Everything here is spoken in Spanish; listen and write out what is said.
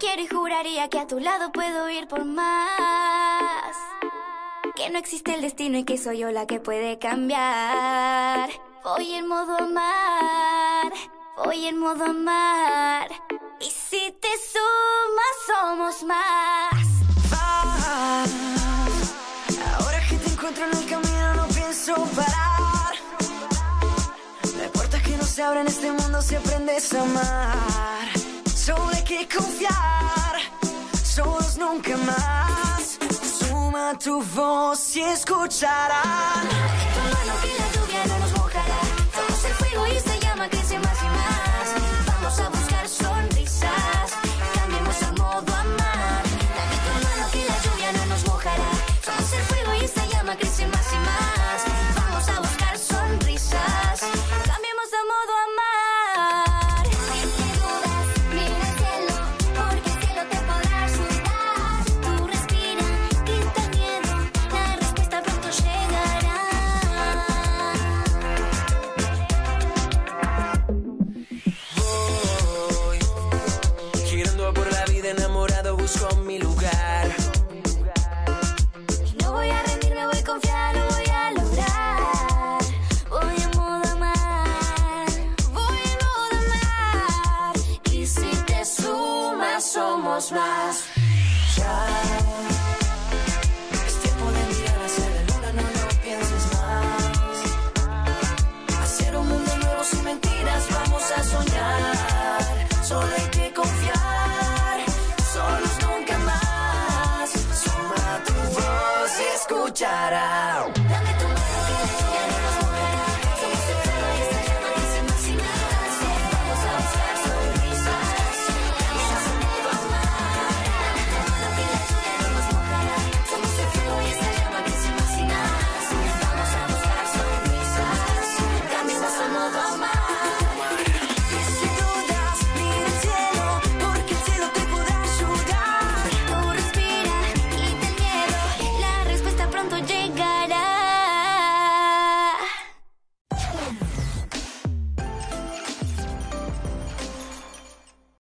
quiero y juraría que a tu lado puedo ir por más. Que no existe el destino y que soy yo la que puede cambiar. Voy en modo amar, voy en modo amar. Y si te sumas, somos más. ahora que te encuentro en el camino, no pienso parar. Hay puertas que no se abren en este mundo si aprendes a amar. Que confiar, solos nunca más. Suma tu voz y escucharán. Busco mi lugar. No voy a rendirme, voy a confiar, lo voy a lograr. Voy en modo amar, voy en modo amar. Y si te sumas, somos más. Ya es tiempo escuchará.